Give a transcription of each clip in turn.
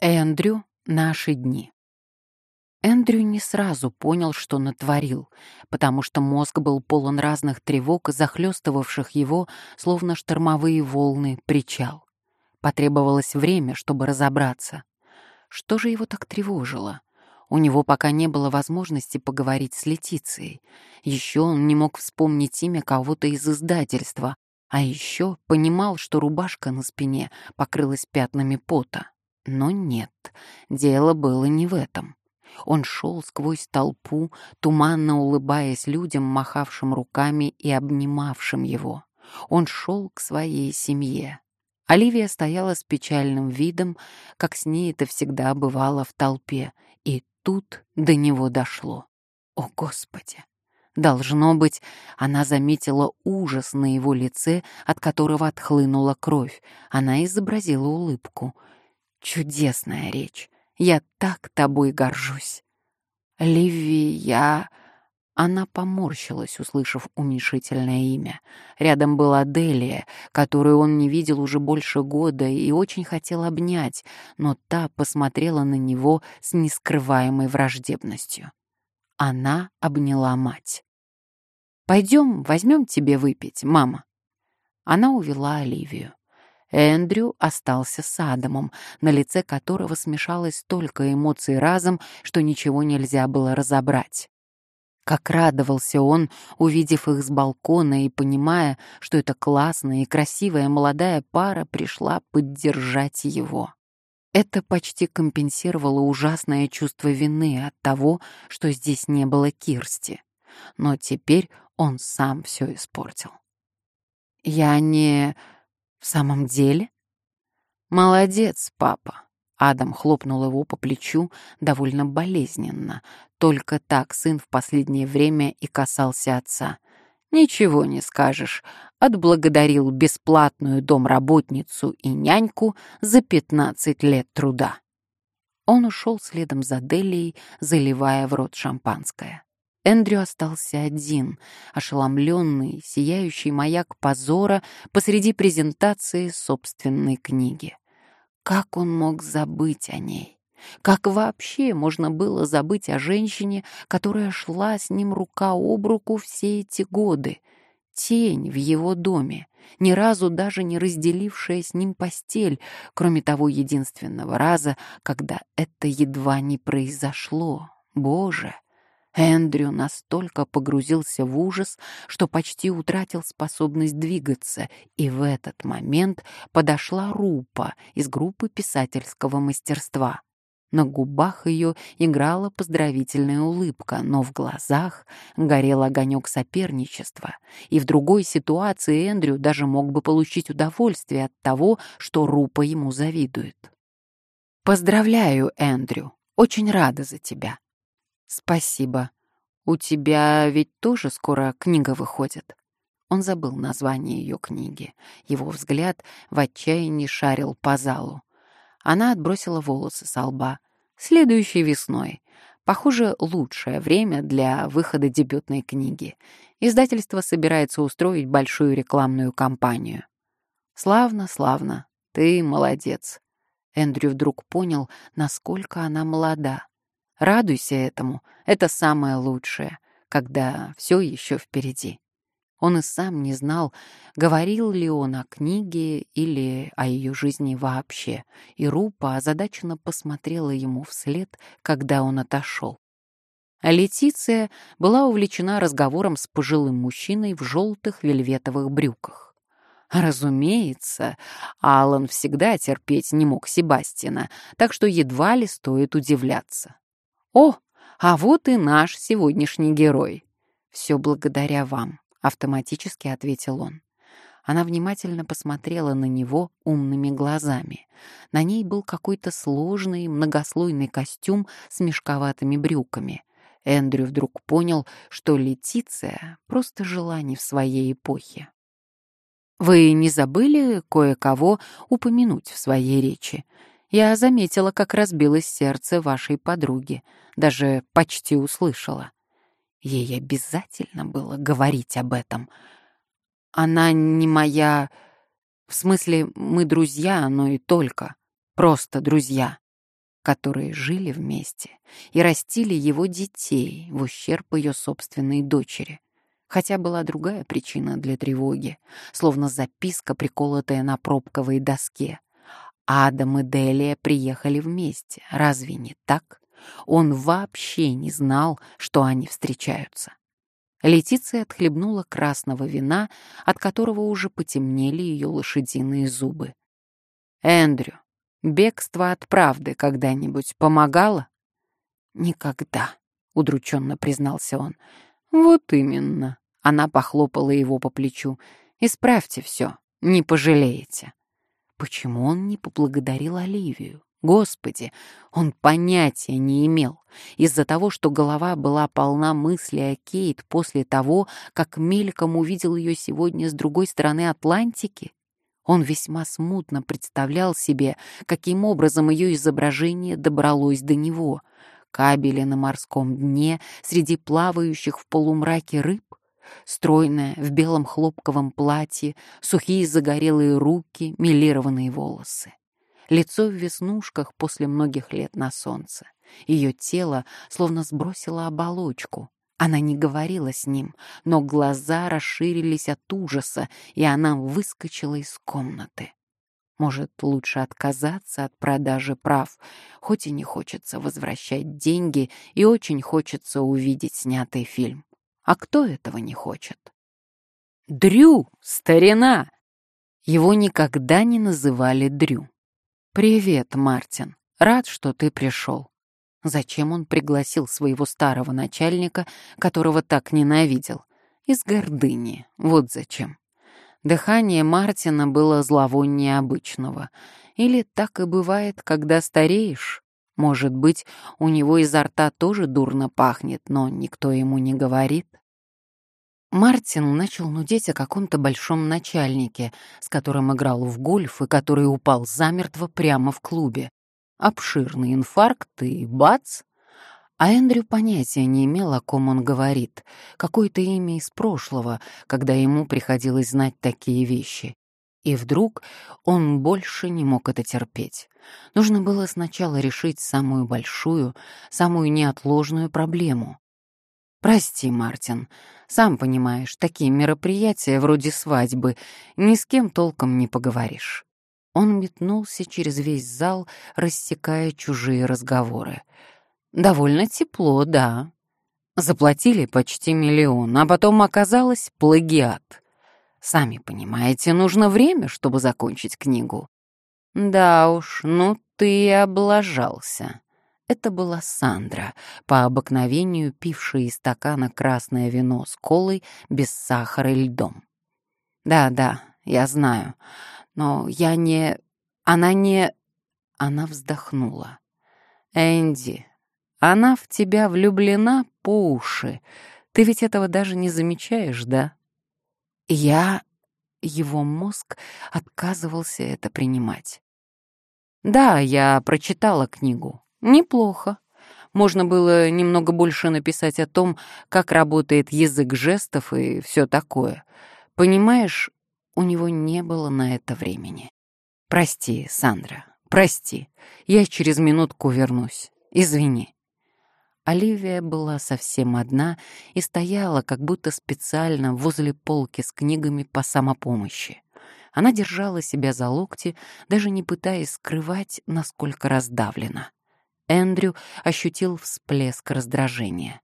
Эндрю. Наши дни. Эндрю не сразу понял, что натворил, потому что мозг был полон разных тревог, захлестывавших его, словно штормовые волны, причал. Потребовалось время, чтобы разобраться. Что же его так тревожило? У него пока не было возможности поговорить с Летицией. Еще он не мог вспомнить имя кого-то из издательства, а еще понимал, что рубашка на спине покрылась пятнами пота. Но нет, дело было не в этом. Он шел сквозь толпу, туманно улыбаясь людям, махавшим руками и обнимавшим его. Он шел к своей семье. Оливия стояла с печальным видом, как с ней это всегда бывало в толпе, и тут до него дошло. О, Господи! Должно быть, она заметила ужас на его лице, от которого отхлынула кровь. Она изобразила улыбку — Чудесная речь. Я так тобой горжусь. Ливи, я... Она поморщилась, услышав уменьшительное имя. Рядом была Делия, которую он не видел уже больше года и очень хотел обнять, но та посмотрела на него с нескрываемой враждебностью. Она обняла мать. «Пойдем, возьмем тебе выпить, мама». Она увела Оливию. Эндрю остался с Адамом, на лице которого смешалось столько эмоций разом, что ничего нельзя было разобрать. Как радовался он, увидев их с балкона и понимая, что эта классная и красивая молодая пара пришла поддержать его. Это почти компенсировало ужасное чувство вины от того, что здесь не было Кирсти. Но теперь он сам все испортил. «Я не...» «В самом деле?» «Молодец, папа!» Адам хлопнул его по плечу довольно болезненно. Только так сын в последнее время и касался отца. «Ничего не скажешь. Отблагодарил бесплатную домработницу и няньку за пятнадцать лет труда». Он ушел следом за Делией, заливая в рот шампанское. Эндрю остался один, ошеломленный, сияющий маяк позора посреди презентации собственной книги. Как он мог забыть о ней? Как вообще можно было забыть о женщине, которая шла с ним рука об руку все эти годы? Тень в его доме, ни разу даже не разделившая с ним постель, кроме того единственного раза, когда это едва не произошло. Боже! Эндрю настолько погрузился в ужас, что почти утратил способность двигаться, и в этот момент подошла Рупа из группы писательского мастерства. На губах ее играла поздравительная улыбка, но в глазах горел огонек соперничества, и в другой ситуации Эндрю даже мог бы получить удовольствие от того, что Рупа ему завидует. «Поздравляю, Эндрю, очень рада за тебя», «Спасибо. У тебя ведь тоже скоро книга выходит?» Он забыл название ее книги. Его взгляд в отчаянии шарил по залу. Она отбросила волосы со лба. «Следующей весной. Похоже, лучшее время для выхода дебютной книги. Издательство собирается устроить большую рекламную кампанию». «Славно, славно. Ты молодец». Эндрю вдруг понял, насколько она молода. Радуйся этому, это самое лучшее, когда все еще впереди. Он и сам не знал, говорил ли он о книге или о ее жизни вообще, и Рупа озадаченно посмотрела ему вслед, когда он отошел. А Летиция была увлечена разговором с пожилым мужчиной в желтых вельветовых брюках. Разумеется, Алан всегда терпеть не мог Себастина, так что едва ли стоит удивляться. «О, а вот и наш сегодняшний герой!» «Все благодаря вам», — автоматически ответил он. Она внимательно посмотрела на него умными глазами. На ней был какой-то сложный многослойный костюм с мешковатыми брюками. Эндрю вдруг понял, что Летиция просто жила не в своей эпохе. «Вы не забыли кое-кого упомянуть в своей речи?» Я заметила, как разбилось сердце вашей подруги, даже почти услышала. Ей обязательно было говорить об этом. Она не моя... В смысле, мы друзья, но и только. Просто друзья. которые жили вместе и растили его детей в ущерб ее собственной дочери. Хотя была другая причина для тревоги, словно записка, приколотая на пробковой доске. Адам и Делия приехали вместе, разве не так? Он вообще не знал, что они встречаются. Летиция отхлебнула красного вина, от которого уже потемнели ее лошадиные зубы. «Эндрю, бегство от правды когда-нибудь помогало?» «Никогда», — удрученно признался он. «Вот именно». Она похлопала его по плечу. «Исправьте все, не пожалеете». Почему он не поблагодарил Оливию? Господи, он понятия не имел. Из-за того, что голова была полна мысли о Кейт после того, как мельком увидел ее сегодня с другой стороны Атлантики, он весьма смутно представлял себе, каким образом ее изображение добралось до него. Кабели на морском дне среди плавающих в полумраке рыб, стройная в белом хлопковом платье, сухие загорелые руки, милированные волосы лицо в веснушках после многих лет на солнце. Ее тело словно сбросило оболочку. Она не говорила с ним, но глаза расширились от ужаса, и она выскочила из комнаты. Может, лучше отказаться от продажи прав, хоть и не хочется возвращать деньги, и очень хочется увидеть снятый фильм. А кто этого не хочет? «Дрю, старина!» Его никогда не называли Дрю. «Привет, Мартин. Рад, что ты пришел». Зачем он пригласил своего старого начальника, которого так ненавидел? Из гордыни. Вот зачем. Дыхание Мартина было зловоннее обычного. Или так и бывает, когда стареешь. Может быть, у него изо рта тоже дурно пахнет, но никто ему не говорит. Мартин начал нудеть о каком-то большом начальнике, с которым играл в гольф и который упал замертво прямо в клубе. Обширный инфаркт и бац! А Эндрю понятия не имел, о ком он говорит. Какое-то имя из прошлого, когда ему приходилось знать такие вещи. И вдруг он больше не мог это терпеть. Нужно было сначала решить самую большую, самую неотложную проблему. «Прости, Мартин, сам понимаешь, такие мероприятия вроде свадьбы ни с кем толком не поговоришь». Он метнулся через весь зал, рассекая чужие разговоры. «Довольно тепло, да. Заплатили почти миллион, а потом оказалось плагиат. Сами понимаете, нужно время, чтобы закончить книгу». «Да уж, ну ты облажался». Это была Сандра, по обыкновению пившая из стакана красное вино с колой без сахара и льдом. «Да, да, я знаю, но я не... Она не...» Она вздохнула. «Энди, она в тебя влюблена по уши. Ты ведь этого даже не замечаешь, да?» Я... Его мозг отказывался это принимать. «Да, я прочитала книгу. Неплохо. Можно было немного больше написать о том, как работает язык жестов и все такое. Понимаешь, у него не было на это времени. Прости, Сандра, прости. Я через минутку вернусь. Извини. Оливия была совсем одна и стояла, как будто специально, возле полки с книгами по самопомощи. Она держала себя за локти, даже не пытаясь скрывать, насколько раздавлена. Эндрю ощутил всплеск раздражения.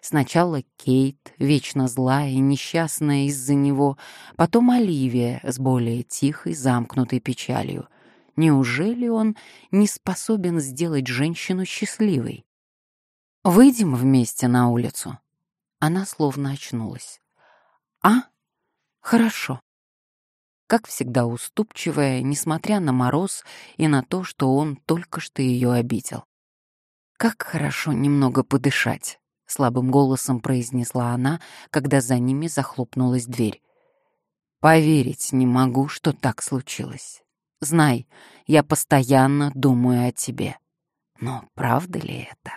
Сначала Кейт, вечно злая и несчастная из-за него, потом Оливия с более тихой, замкнутой печалью. Неужели он не способен сделать женщину счастливой? «Выйдем вместе на улицу?» Она словно очнулась. «А? Хорошо». Как всегда уступчивая, несмотря на мороз и на то, что он только что ее обидел. «Как хорошо немного подышать», — слабым голосом произнесла она, когда за ними захлопнулась дверь. «Поверить не могу, что так случилось. Знай, я постоянно думаю о тебе. Но правда ли это?»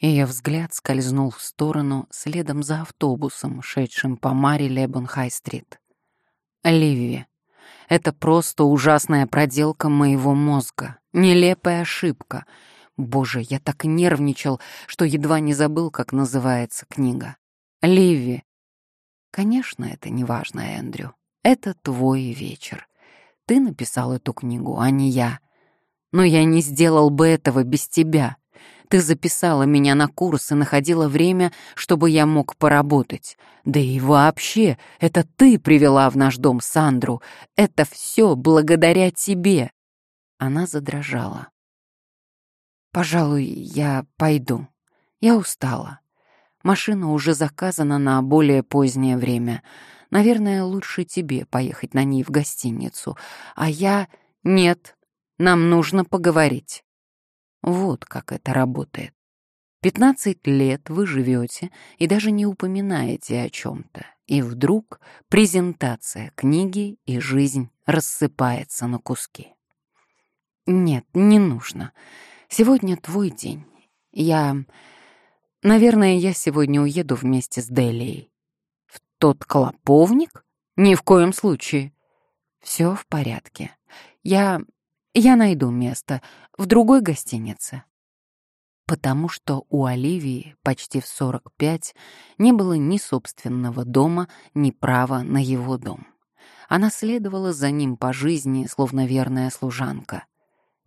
Ее взгляд скользнул в сторону следом за автобусом, шедшим по Мари Лебон Хай-стрит. «Ливи, это просто ужасная проделка моего мозга, нелепая ошибка. Боже, я так нервничал, что едва не забыл, как называется книга. Ливи. Конечно, это не важно, Эндрю. Это твой вечер. Ты написал эту книгу, а не я. Но я не сделал бы этого без тебя. Ты записала меня на курс и находила время, чтобы я мог поработать. Да и вообще, это ты привела в наш дом Сандру. Это все благодаря тебе. Она задрожала. «Пожалуй, я пойду. Я устала. Машина уже заказана на более позднее время. Наверное, лучше тебе поехать на ней в гостиницу. А я... Нет, нам нужно поговорить». Вот как это работает. Пятнадцать лет вы живете и даже не упоминаете о чем-то. И вдруг презентация книги и жизнь рассыпается на куски. Нет, не нужно. Сегодня твой день. Я... Наверное, я сегодня уеду вместе с Делией. В тот клоповник? Ни в коем случае. Все в порядке. Я... Я найду место в другой гостинице. Потому что у Оливии почти в 45 не было ни собственного дома, ни права на его дом. Она следовала за ним по жизни, словно верная служанка.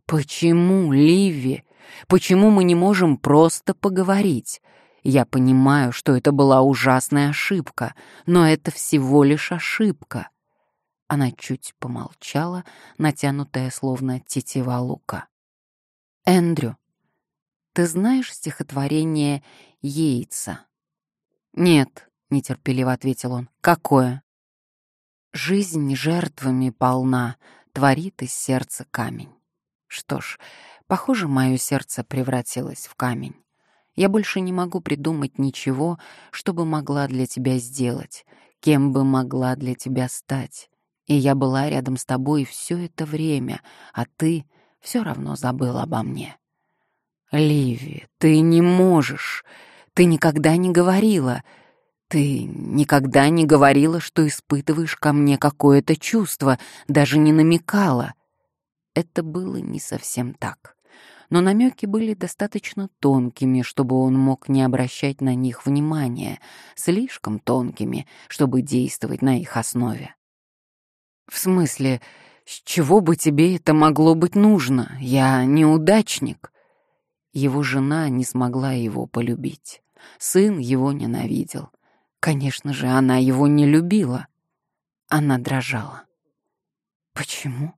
Почему, Ливи? Почему мы не можем просто поговорить? Я понимаю, что это была ужасная ошибка, но это всего лишь ошибка. Она чуть помолчала, натянутая словно тетива лука. Эндрю, ты знаешь стихотворение Йейтса? Нет, нетерпеливо ответил он. Какое? Жизнь жертвами полна, творит из сердца камень. Что ж, похоже, мое сердце превратилось в камень. Я больше не могу придумать ничего, что бы могла для тебя сделать, кем бы могла для тебя стать. И я была рядом с тобой все это время, а ты все равно забыл обо мне. Ливи, ты не можешь. Ты никогда не говорила. Ты никогда не говорила, что испытываешь ко мне какое-то чувство, даже не намекала. Это было не совсем так. Но намеки были достаточно тонкими, чтобы он мог не обращать на них внимания, слишком тонкими, чтобы действовать на их основе. «В смысле, с чего бы тебе это могло быть нужно? Я неудачник». Его жена не смогла его полюбить. Сын его ненавидел. Конечно же, она его не любила. Она дрожала. «Почему?»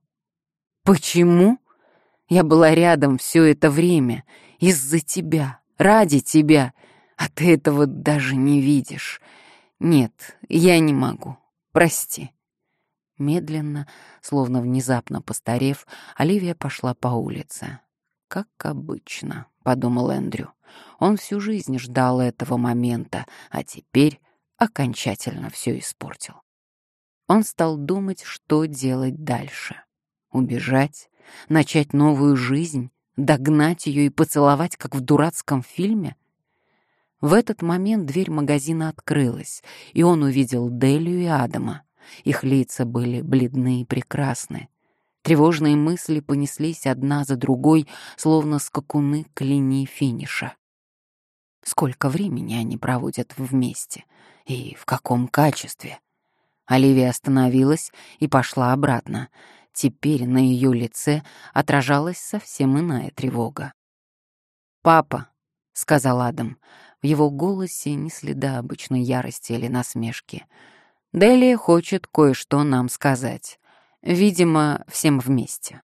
Почему? Я была рядом все это время. Из-за тебя, ради тебя. А ты этого даже не видишь. Нет, я не могу. Прости. Медленно, словно внезапно постарев, Оливия пошла по улице. «Как обычно», — подумал Эндрю. Он всю жизнь ждал этого момента, а теперь окончательно все испортил. Он стал думать, что делать дальше. Убежать, начать новую жизнь, догнать ее и поцеловать, как в дурацком фильме? В этот момент дверь магазина открылась, и он увидел Делию и Адама. Их лица были бледны и прекрасны. Тревожные мысли понеслись одна за другой, словно скакуны к линии финиша. Сколько времени они проводят вместе? И в каком качестве? Оливия остановилась и пошла обратно. Теперь на ее лице отражалась совсем иная тревога. «Папа», — сказал Адам, в его голосе ни следа обычной ярости или насмешки. «Делия хочет кое-что нам сказать. Видимо, всем вместе».